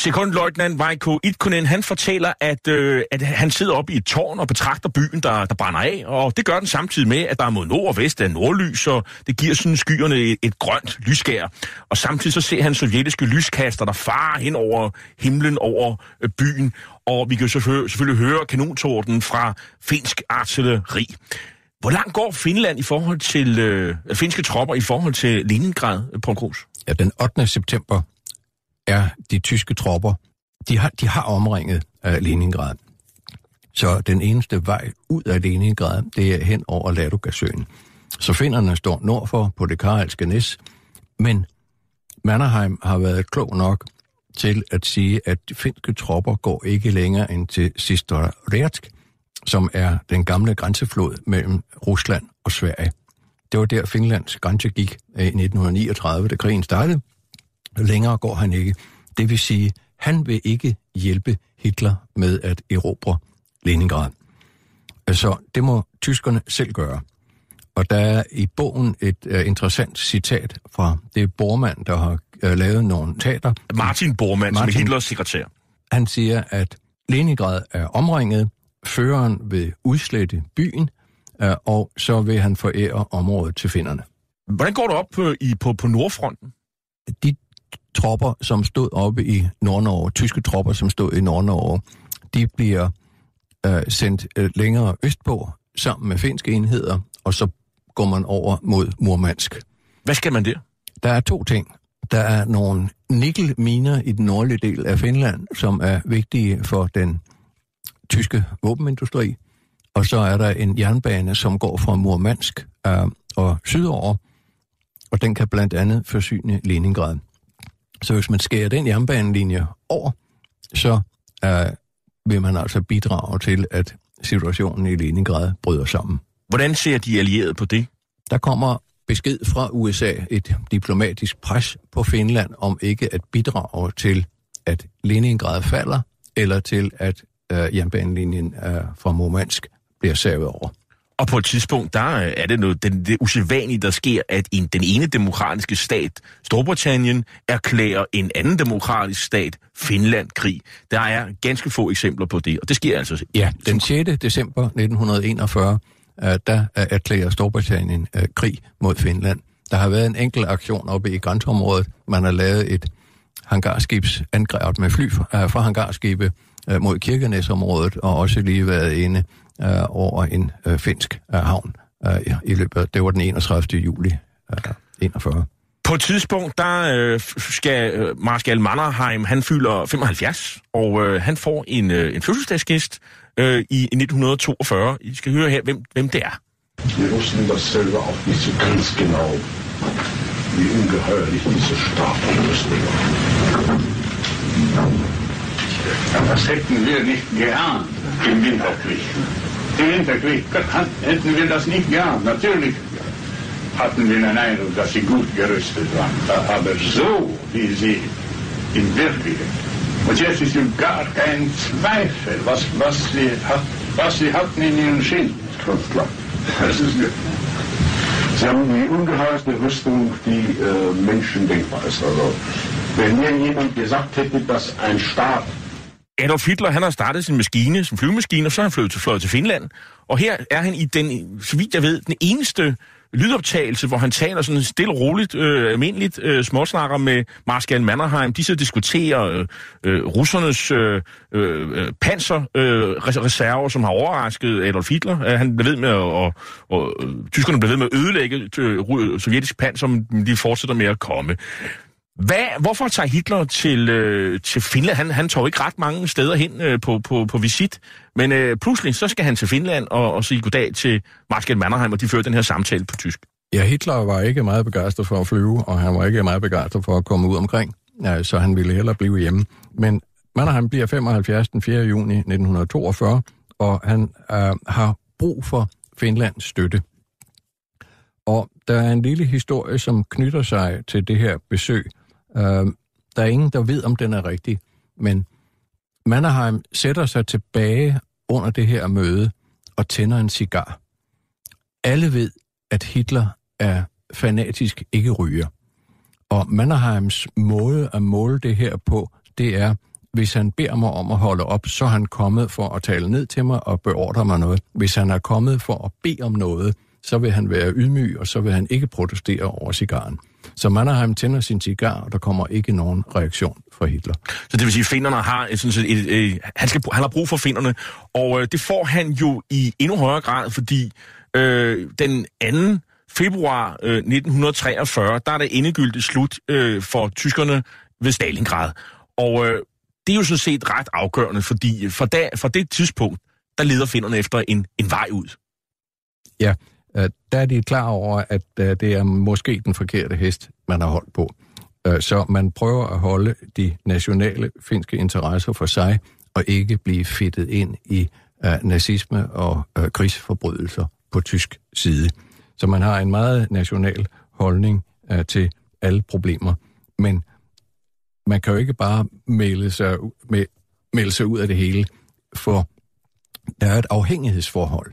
Sekundløjtnant Vejko Itkunen, han fortæller, at, øh, at han sidder oppe i et tårn og betragter byen, der, der brænder af, og det gør den samtidig med, at der er mod nord og vest er nordlys, og det giver sådan skyerne et, et grønt lysskær. Og samtidig så ser han sovjetiske lyskaster, der farer hen over himlen over øh, byen, og vi kan selvfølgelig, selvfølgelig høre kanontorden fra finsk artilleri. Hvor langt går Finland i forhold til, øh, finske tropper i forhold til Leningrad, øh, på Kroos? Ja, den 8. september er de tyske tropper, de har, de har omringet øh, Leningrad. Så den eneste vej ud af Leningrad, det er hen over Ladogasøen. Så finderne står nordfor på det karelske næs, men Mannerheim har været klog nok til at sige, at de finske tropper går ikke længere end til Sistoretsk, som er den gamle grænseflod mellem Rusland og Sverige. Det var der Finlands grænse gik øh, i 1939, da krigen startede. Længere går han ikke. Det vil sige, han vil ikke hjælpe Hitler med at erobre Leningrad. Så det må tyskerne selv gøre. Og der er i bogen et uh, interessant citat fra det Bormann, der har uh, lavet nogle teater. Martin Bormann, Martin, som er Hitlers sekretær. Han siger, at Leningrad er omringet, føreren vil udslette byen, øh, og så vil han forære området til finderne. Hvordan går det op på, i, på, på Nordfronten? De tropper, som stod oppe i Nordnorge, tyske tropper, som stod i Nordnorge, de bliver øh, sendt øh, længere østpå sammen med finske enheder, og så går man over mod Murmansk. Hvad skal man der? Der er to ting. Der er nogle nikkelminer i den nordlige del af Finland, som er vigtige for den tyske våbenindustri, og så er der en jernbane, som går fra Murmansk øh, og sydover, og den kan blandt andet forsyne Leningrad. Så hvis man skærer den jernbanelinje over, så øh, vil man altså bidrage til, at situationen i Leningrad bryder sammen. Hvordan ser de allierede på det? Der kommer besked fra USA, et diplomatisk pres på Finland, om ikke at bidrage til, at Leningrad falder, eller til, at øh, jernbanelinjen øh, fra Murmansk bliver savet over. Og på et tidspunkt, der øh, er det noget, det, det usædvanlige, der sker, at en, den ene demokratiske stat, Storbritannien, erklærer en anden demokratisk stat, Finland, krig. Der er ganske få eksempler på det, og det sker altså. Ja, den 6. december 1941, øh, der øh, erklærer Storbritannien krig mod Finland. Der har været en enkelt aktion oppe i grænseområdet. Man har lavet et hangarskibsangreb med fly fra, hangarskibe mod Kirkenesområdet, og også lige været inde uh, over en uh, finsk uh, havn uh, i løbet af, det var den 31. juli uh, 41. På et tidspunkt, der øh, skal øh, Marskal Mannerheim, han fylder 75, og øh, han får en, øh, en fødselsdagsgæst øh, i, i 1942. I skal høre her, hvem, hvem det er. Wir wussten das selber auch nicht so ganz genau, wie ungeheuerlich diese Strafausrüstung Das hätten wir nicht geahnt im Winterkrieg. Im Winterkrieg hätten wir das nicht geahnt. Natürlich hatten wir den Eindruck, dass sie gut gerüstet waren. Aber so wie sie in Wirklichkeit. Und jetzt ist gar kein Zweifel, was, was, sie, was sie hatten in ihren Schild. Ganz klar. Das ist Sie haben die ungeheuerste Rüstung, die äh, Menschen denkbar ist. Also, wenn mir jemand gesagt hätte, dass ein Staat Adolf Hitler, han har startet sin maskine, sin flyvemaskine, og så er han flyttet til, fløjet til Finland. Og her er han i den, så vidt jeg ved, den eneste lydoptagelse, hvor han taler sådan stille og roligt, øh, almindeligt øh, småsnakker med Marskal Mannerheim. De så diskuterer øh, øh, russernes øh, øh, panserreserver, øh, øh som har overrasket Adolf Hitler. Øh, han blev ved med at, og, og, øh, tyskerne blev ved med at ødelægge øh, sovjetisk panser, som de fortsætter med at komme. Hvad, hvorfor tager Hitler til, øh, til Finland? Han, han tog ikke ret mange steder hen øh, på, på, på visit, men øh, pludselig så skal han til Finland og, og sige goddag til Marskal Mannerheim, og de fører den her samtale på tysk. Ja, Hitler var ikke meget begejstret for at flyve, og han var ikke meget begejstret for at komme ud omkring, ja, så han ville hellere blive hjemme. Men Mannerheim bliver 75 den 4. juni 1942, og han øh, har brug for Finlands støtte. Og der er en lille historie, som knytter sig til det her besøg. Øh, der er ingen, der ved, om den er rigtig, men Mannerheim sætter sig tilbage under det her møde og tænder en cigar. Alle ved, at Hitler er fanatisk ikke ryger. Og Mannerheims måde at måle det her på, det er, hvis han beder mig om at holde op, så er han kommet for at tale ned til mig og beordre mig noget. Hvis han er kommet for at bede om noget, så vil han være ydmyg, og så vil han ikke protestere over cigaren. Så Mannerheim tænder sin cigar, og der kommer ikke nogen reaktion fra Hitler. Så det vil sige, at finnerne har sådan et, et, et, han, skal, han har brug for finnerne, og øh, det får han jo i endnu højere grad, fordi øh, den anden februar øh, 1943, der er det endegyldigt slut øh, for tyskerne ved Stalingrad. Og øh, det er jo sådan set ret afgørende, fordi fra, da, fra det tidspunkt, der leder finderne efter en, en vej ud. Ja, øh, Øh, der er de klar over, at øh, det er måske den forkerte hest, man har holdt på. Øh, så man prøver at holde de nationale finske interesser for sig, og ikke blive fedtet ind i nazisme og krigsforbrydelser på tysk side. Så man har en meget national holdning til alle problemer. Men man kan jo ikke bare melde sig, med, melde sig ud af det hele, for der er et afhængighedsforhold.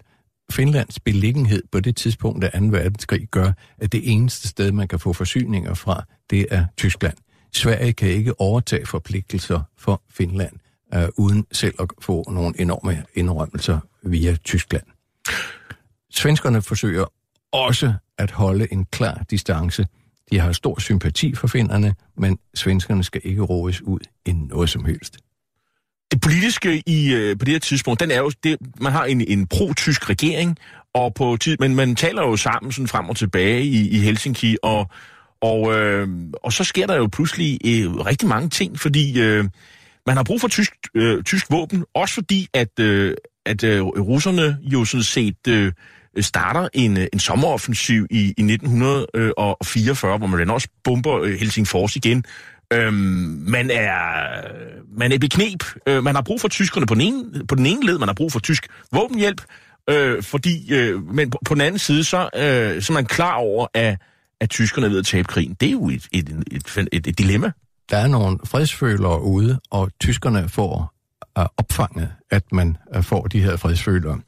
Finlands beliggenhed på det tidspunkt af 2. verdenskrig gør, at det eneste sted, man kan få forsyninger fra, det er Tyskland. Sverige kan ikke overtage forpligtelser for Finland, øh, uden selv at få nogle enorme indrømmelser via Tyskland. Svenskerne forsøger også at holde en klar distance. De har stor sympati for finnerne, men svenskerne skal ikke roes ud i noget som helst. Det politiske i, øh, på det her tidspunkt, den er jo, det, man har en, en pro-tysk regering, og på tid, men man taler jo sammen sådan frem og tilbage i, i Helsinki, og, og, øh, og så sker der jo pludselig øh, rigtig mange ting, fordi øh, man har brug for tysk, øh, tysk våben, også fordi at, øh, at øh, russerne jo sådan set øh, starter en, øh, en sommeroffensiv i, i 1944, øh, hvor man også bomber øh, Helsingfors igen, Øhm, man er man er beknep. Øh, man har brug for tyskerne på den, ene, på den ene led, man har brug for tysk våbenhjælp, øh, fordi, øh, men på, på den anden side, så, øh, så er man klar over, at, at tyskerne er ved at tabe krigen. Det er jo et, et, et, et, et dilemma. Der er nogle fredsfølere ude, og tyskerne får uh, opfanget, at man øh, får de her fredsfølere.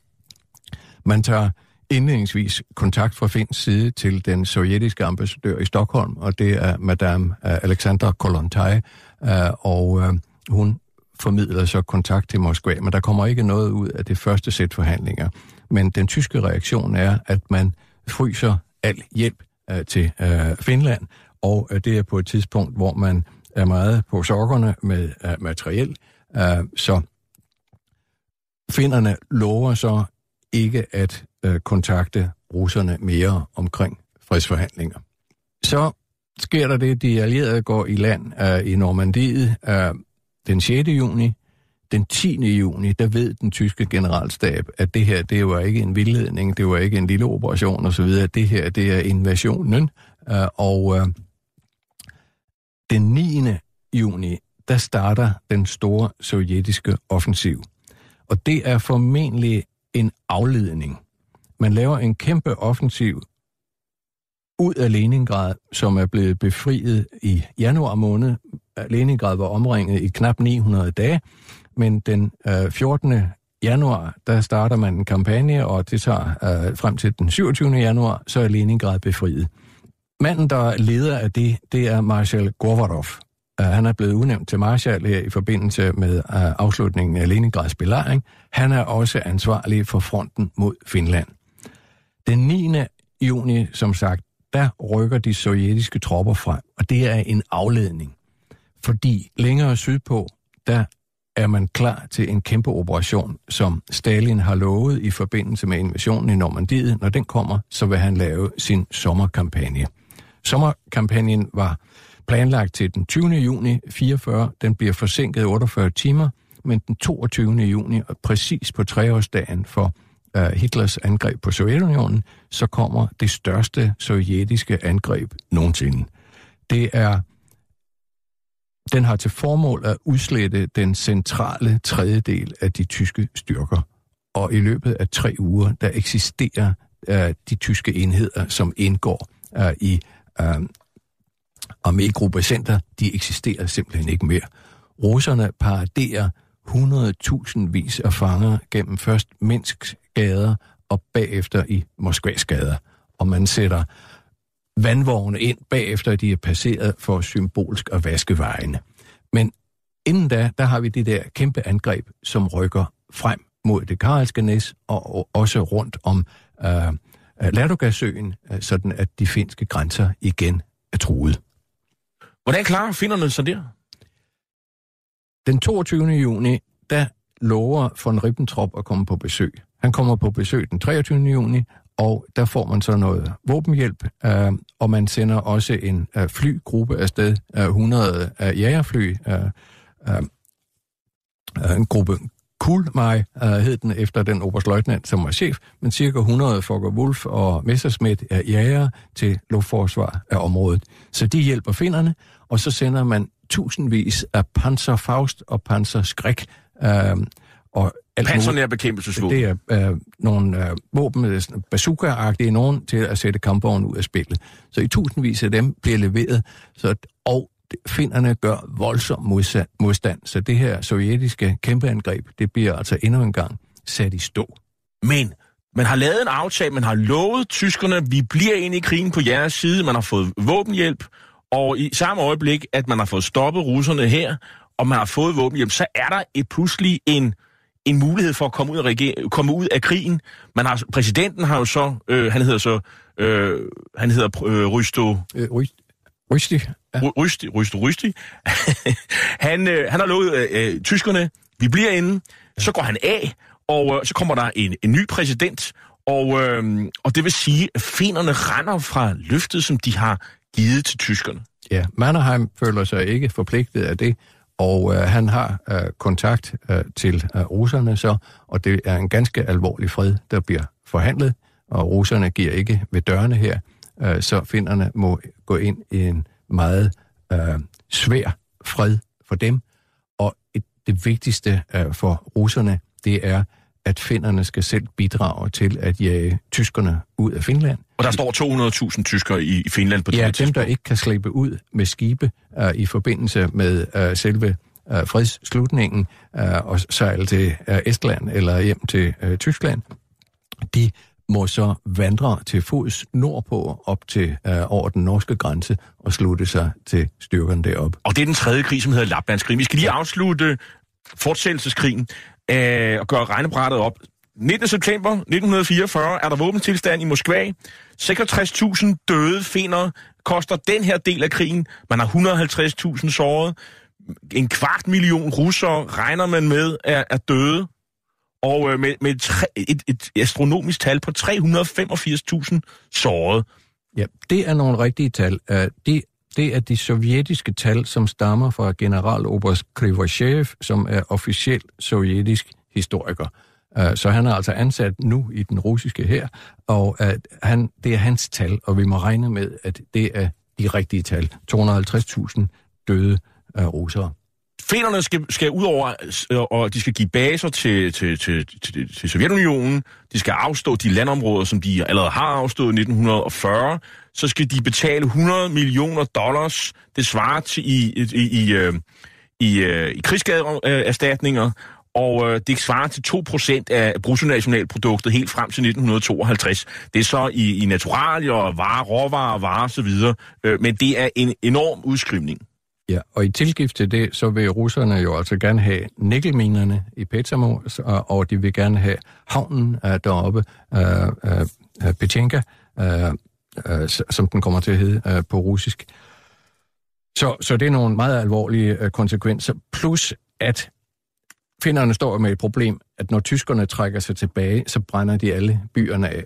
Man tager indledningsvis kontakt fra Finns side til den sovjetiske ambassadør i Stockholm, og det er Madame øh, Alexandra Kolontai, øh, og øh, hun formidler så kontakt til Moskva, men der kommer ikke noget ud af det første sæt forhandlinger. Men den tyske reaktion er, at man fryser al hjælp til Finland, og det er på et tidspunkt, hvor man er meget på sokkerne med materiel, så finnerne lover så ikke at øh, kontakte russerne mere omkring fredsforhandlinger. Så sker der det, de allierede går i land øh, i Normandiet øh, den 6. juni. Den 10. juni, der ved den tyske generalstab, at det her, det var ikke en vildledning, det var ikke en lille operation osv., det her, det er invasionen. Øh, og øh, den 9. juni, der starter den store sovjetiske offensiv. Og det er formentlig en afledning. Man laver en kæmpe offensiv ud af Leningrad, som er blevet befriet i januar måned. Leningrad var omringet i knap 900 dage, men den øh, 14. januar, der starter man en kampagne, og det tager øh, frem til den 27. januar, så er Leningrad befriet. Manden, der leder af det, det er Marshal Gorvarov. Uh, øh, han er blevet udnævnt til marshal her i forbindelse med uh, afslutningen af Leningrads belejring. Han er også ansvarlig for fronten mod Finland. Den 9. juni, som sagt, der rykker de sovjetiske tropper frem, og det er en afledning. Fordi længere sydpå, der er man klar til en kæmpe operation, som Stalin har lovet i forbindelse med invasionen i Normandiet. Når den kommer, så vil han lave sin sommerkampagne. Sommerkampagnen var planlagt til den 20. juni 44. Den bliver forsinket 48 timer, men den 22. juni, præcis på treårsdagen for uh, Hitlers angreb på Sovjetunionen, så kommer det største sovjetiske angreb nogensinde. Det er den har til formål at udslette den centrale tredjedel af de tyske styrker. Og i løbet af tre uger, der eksisterer uh, de tyske enheder, som indgår uh, i uh, armégruppe Center, de eksisterer simpelthen ikke mere. Russerne paraderer 100.000 vis af fanger gennem først Minsk gader og bagefter i Moskvas gader. Og man sætter vandvogne ind bagefter, de er passeret for symbolsk at vaske vejene. Men inden da, der har vi det der kæmpe angreb, som rykker frem mod det karelske næs og også rundt om øh, Ladogasøen, øh, sådan at de finske grænser igen er truet. Hvordan klarer finderne sig der? Den 22. juni, der lover von Ribbentrop at komme på besøg. Han kommer på besøg den 23. juni, og der får man så noget våbenhjælp, øh, og man sender også en øh, flygruppe afsted, øh, 100 øh, jægerfly, øh, øh, øh, en gruppe Kulmaj øh, hed den efter den oberstløjtnant, som var chef, men cirka 100 Fokker Wolf og Messerschmidt er jæger til luftforsvar af området. Så de hjælper finderne, og så sender man tusindvis af Panzerfaust og Panzerskræk. øh, og Pansernær bekæmpelsesvåben. Det er uh, nogle uh, våben, bazooka-agtige nogen, til at sætte kampvognen ud af spillet. Så i tusindvis af dem bliver leveret, så, og finderne gør voldsom modstand, så det her sovjetiske kæmpeangreb, det bliver altså endnu en gang sat i stå. Men man har lavet en aftale, man har lovet tyskerne, vi bliver ind i krigen på jeres side, man har fået våbenhjælp, og i samme øjeblik, at man har fået stoppet russerne her, og man har fået våbenhjælp, så er der et pludselig en, en mulighed for at komme ud af, reger- komme ud af krigen. Man har, præsidenten har jo så, øh, han hedder så, øh, han hedder øh, Rysto... Øh, Rysti. Ja. Rysti, Rysti, Rysti. han, øh, han har lovet øh, øh, tyskerne, vi bliver inde, så går han af, og øh, så kommer der en, en ny præsident, og, øh, og det vil sige, at finerne render fra løftet, som de har givet til tyskerne. Ja, Mannerheim føler sig ikke forpligtet af det, og øh, han har øh, kontakt øh, til øh, russerne så, og det er en ganske alvorlig fred, der bliver forhandlet, og russerne giver ikke ved dørene her øh, så finderne må gå ind i en meget øh, svær fred for dem. Og et, det vigtigste øh, for russerne, det er, at finderne skal selv bidrage til at jage tyskerne ud af Finland. Og der står 200.000 tyskere i, Finland på det Ja, dem, tidspunkt. der ikke kan slippe ud med skibe øh, i forbindelse med øh, selve øh, fredsslutningen øh, og sejle til øh, Estland eller hjem til øh, Tyskland, de må så vandre til fods nordpå op til øh, over den norske grænse og slutte sig til styrkerne deroppe. Og det er den tredje krig, som hedder Laplandskrigen. Vi skal lige afslutte fortsættelseskrigen øh, og gøre regnebrættet op. 19. september 1944 er der våbentilstand i Moskva. 66.000 døde finder koster den her del af krigen. Man har 150.000 såret. En kvart million russere regner man med er, er døde. Og øh, med, med et, tre, et, et astronomisk tal på 385.000 såret. Ja, det er nogle rigtige tal. Øh, det, det er de sovjetiske tal, som stammer fra generaloberst Krivoshev, som er officiel sovjetisk historiker. Øh, så han er altså ansat nu i den russiske her, og at han, det er hans tal, og vi må regne med, at det er de rigtige tal. 250.000 døde øh, russere. Finnerne skal, skal ud over, øh, og de skal give baser til, til, til, til, til Sovjetunionen. De skal afstå de landområder, som de allerede har afstået i 1940. Så skal de betale 100 millioner dollars. Det svarer til i, i, i, i, øh, i, øh, i krigsskadeerstatninger. Og det svarer til 2% af bruttonationalproduktet helt frem til 1952. Det er så i, i naturalier, varer, råvarer, varer osv. Men det er en enorm udskrivning. Ja, og i tilgift til det, så vil russerne jo altså gerne have nikkelminerne i Petsamo, og de vil gerne have havnen uh, deroppe, uh, uh, Petjenka, uh, uh, som den kommer til at hedde uh, på russisk. Så, så det er nogle meget alvorlige uh, konsekvenser, plus at finderne står med et problem, at når tyskerne trækker sig tilbage, så brænder de alle byerne af.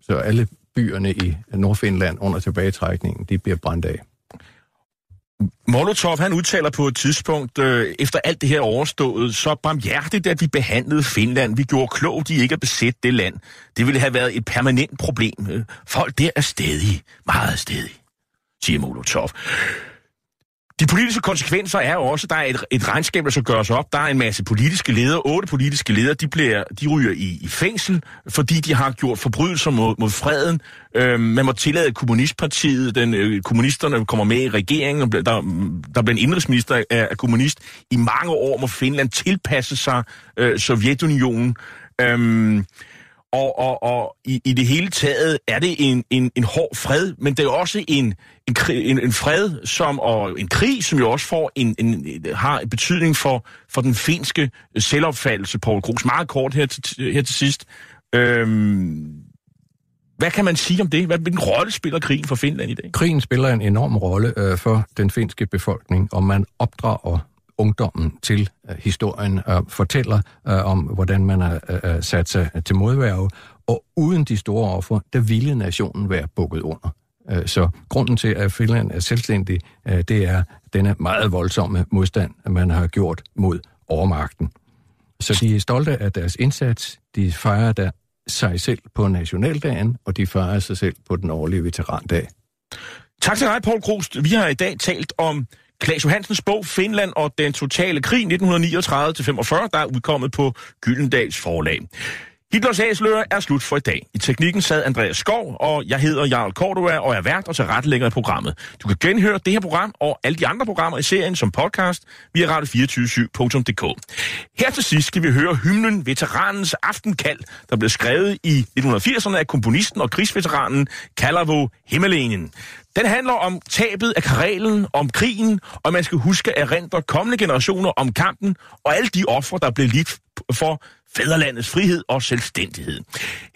Så alle byerne i Nordfinland under tilbagetrækningen, de bliver brændt af. Molotov, han udtaler på et tidspunkt, øh, efter alt det her overstået, så barmhjertigt, at vi behandlede Finland. Vi gjorde klogt i ikke at besætte det land. Det ville have været et permanent problem. Øh, folk der er stedige, meget stedige, siger Molotov. De politiske konsekvenser er jo også, at der er et, et regnskab, der skal gøres op. Der er en masse politiske ledere, otte politiske ledere, de, bliver, de ryger i, i fængsel, fordi de har gjort forbrydelser mod, mod freden. Øhm, man må tillade kommunistpartiet, den, øh, kommunisterne kommer med i regeringen, der, der bliver en indrigsminister af, af kommunist. I mange år må Finland tilpasse sig øh, Sovjetunionen. Øhm, og, og, og i, i det hele taget er det en, en, en hård fred, men det er også en, en, en, en fred som, og en krig, som jo også får en, en, har en betydning for, for den finske selvopfattelse, Poul Grus. Meget kort her til, her til sidst. Øhm, hvad kan man sige om det? Hvad, hvilken rolle spiller krigen for Finland i dag? Krigen spiller en enorm rolle øh, for den finske befolkning, og man opdrager ungdommen til øh, historien og fortæller øh, om, hvordan man har øh, øh sat sig til modværge. Og uden de store offer, der ville nationen være bukket under. Øh, så grunden til, at Finland er selvstændig, øh, det er denne meget voldsomme modstand, man har gjort mod overmagten. Så de er stolte af deres indsats. De fejrer der sig selv på nationaldagen, og de fejrer sig selv på den årlige veterandag. Tak til dig, Paul Krust. Vi har i dag talt om Klaas Johansens bog Finland og den totale krig 1939-45, der er udkommet på Gyldendals forlag. Hitlers Æsler er slut for i dag. I teknikken sad Andreas Skov, og jeg hedder Jarl Cordua og er vært og tilrettelægger i programmet. Du kan genhøre det her program og alle de andre programmer i serien som podcast via radio247.dk. Her til sidst skal vi høre hymnen Veteranens Aftenkald, der blev skrevet i 1980'erne af komponisten og krigsveteranen Kalavo Himmelenen. Den handler om tabet af Karelen, om krigen, og man skal huske at rente kommende generationer om kampen og alle de ofre, der blev lidt for fædrelandets frihed og selvstændighed.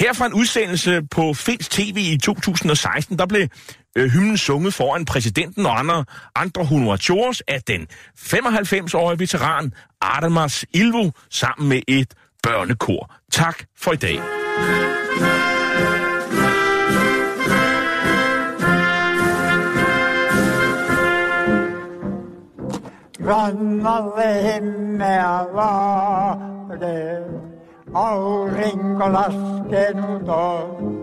Her fra en udsendelse på Finsk TV i 2016, der blev øh, hymnen sunget foran præsidenten og andre, andre honorators af den 95-årige veteran Artemas Ilvo sammen med et børnekor. Tak for i dag. Rannalle himmeä vaade, aurinko laskenut on.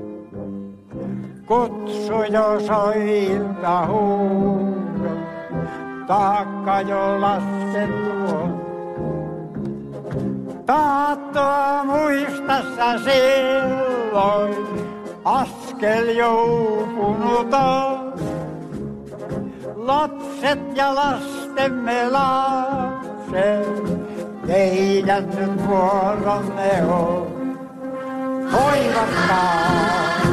Kutsu jo soilta huudo, taakka jo laskettu on. Taattoa muistassa silloin, askel jo uupunut on. Lapset ja lastemme lapset, teidän nyt vuoronne on. hoivattaa.